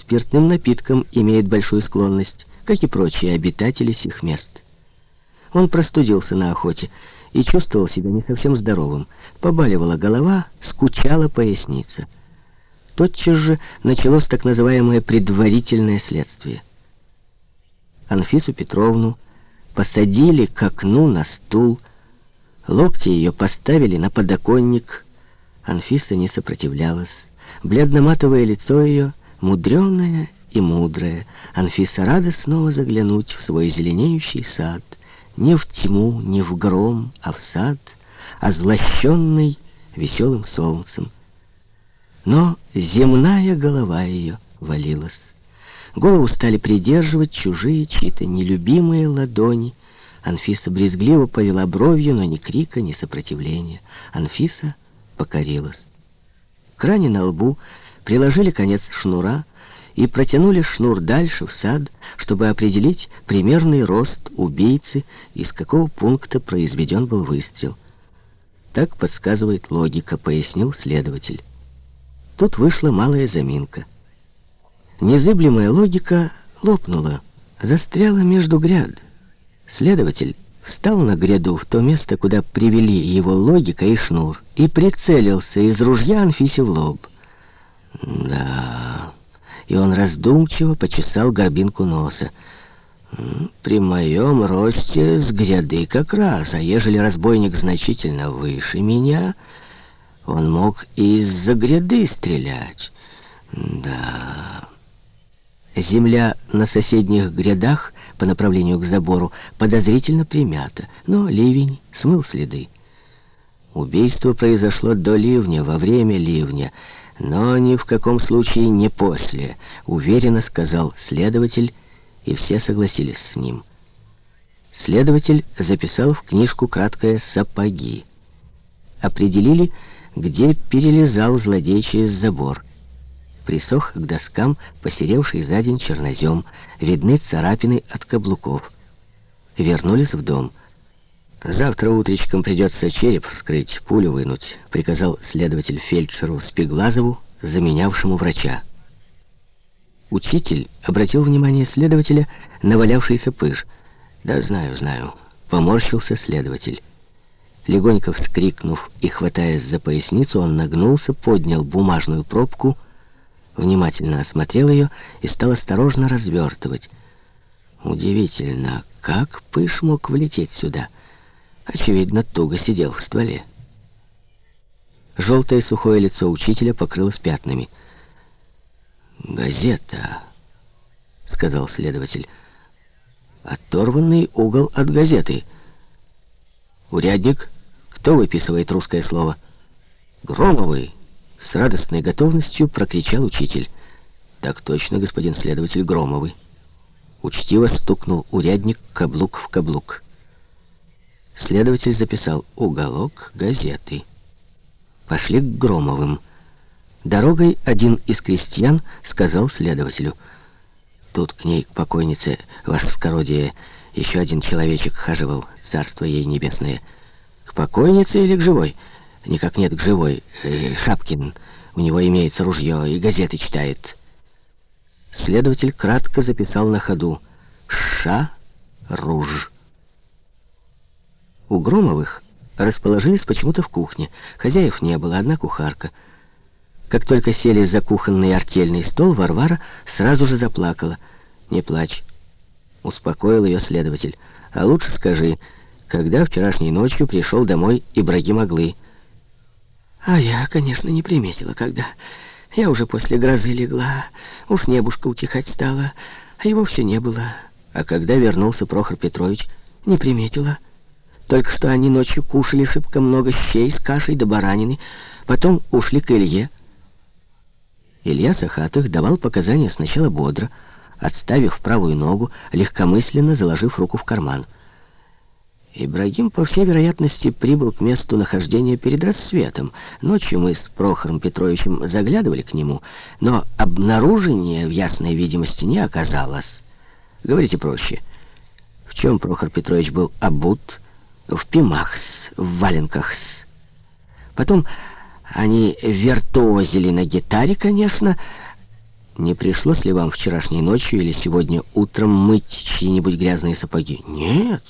спиртным напиткам имеет большую склонность, как и прочие обитатели сих мест. Он простудился на охоте и чувствовал себя не совсем здоровым. Побаливала голова, скучала поясница. Тотчас же началось так называемое предварительное следствие. Анфису Петровну посадили к окну на стул, локти ее поставили на подоконник. Анфиса не сопротивлялась. Бледно-матовое лицо ее, мудреное и мудрое. Анфиса рада снова заглянуть в свой зеленеющий сад. Не в тьму, не в гром, а в сад, озлощенный веселым солнцем. Но земная голова ее валилась. Голову стали придерживать чужие, чьи-то нелюбимые ладони. Анфиса брезгливо повела бровью, но ни крика, ни сопротивления. Анфиса покорилась. К ране на лбу приложили конец шнура и протянули шнур дальше в сад, чтобы определить примерный рост убийцы, из какого пункта произведен был выстрел. Так подсказывает логика, пояснил следователь. Тут вышла малая заминка — Незыблемая логика лопнула, застряла между гряд. Следователь встал на гряду в то место, куда привели его логика и шнур, и прицелился из ружья Анфисе в лоб. Да, и он раздумчиво почесал горбинку носа. При моем росте с гряды как раз, а ежели разбойник значительно выше меня, он мог из-за гряды стрелять. Да... Земля на соседних грядах по направлению к забору подозрительно примята, но ливень смыл следы. Убийство произошло до ливня, во время ливня, но ни в каком случае не после, уверенно сказал следователь, и все согласились с ним. Следователь записал в книжку краткое «сапоги». Определили, где перелезал злодей через забор присох к доскам, посеревший за день чернозем, видны царапины от каблуков. Вернулись в дом. «Завтра утречком придется череп вскрыть, пулю вынуть», — приказал следователь фельдшеру Спиглазову, заменявшему врача. Учитель обратил внимание следователя на валявшийся пыш. «Да знаю, знаю», — поморщился следователь. Легонько вскрикнув и хватаясь за поясницу, он нагнулся, поднял бумажную пробку внимательно осмотрел ее и стал осторожно развертывать. Удивительно, как Пыш мог влететь сюда? Очевидно, туго сидел в стволе. Желтое сухое лицо учителя покрылось пятнами. «Газета», — сказал следователь. «Оторванный угол от газеты». «Урядник, кто выписывает русское слово?» «Громовый», с радостной готовностью прокричал учитель. «Так точно, господин следователь Громовый». Учтиво стукнул урядник каблук в каблук. Следователь записал «Уголок газеты». Пошли к Громовым. Дорогой один из крестьян сказал следователю. «Тут к ней, к покойнице, ваше скородие, еще один человечек хаживал, царство ей небесное. К покойнице или к живой?» Никак нет к живой. Э, Шапкин. У него имеется ружье и газеты читает. Следователь кратко записал на ходу. Ша-руж. У Громовых расположились почему-то в кухне. Хозяев не было, одна кухарка. Как только сели за кухонный артельный стол, Варвара сразу же заплакала. «Не плачь», — успокоил ее следователь. «А лучше скажи, когда вчерашней ночью пришел домой Ибрагим Аглы?» А я, конечно, не приметила, когда. Я уже после грозы легла, уж небушка утихать стала, а его все не было. А когда вернулся Прохор Петрович, не приметила. Только что они ночью кушали шибко много щей с кашей до баранины, потом ушли к Илье. Илья Сахатых давал показания сначала бодро, отставив правую ногу, легкомысленно заложив руку в карман — Ибрагим, по всей вероятности, прибыл к месту нахождения перед рассветом. Ночью мы с Прохором Петровичем заглядывали к нему, но обнаружения в ясной видимости не оказалось. Говорите проще. В чем Прохор Петрович был обут? В пимахс, в валенкахс. Потом они виртуозили на гитаре, конечно, Не пришлось ли вам вчерашней ночью или сегодня утром мыть чьи-нибудь грязные сапоги? Нет.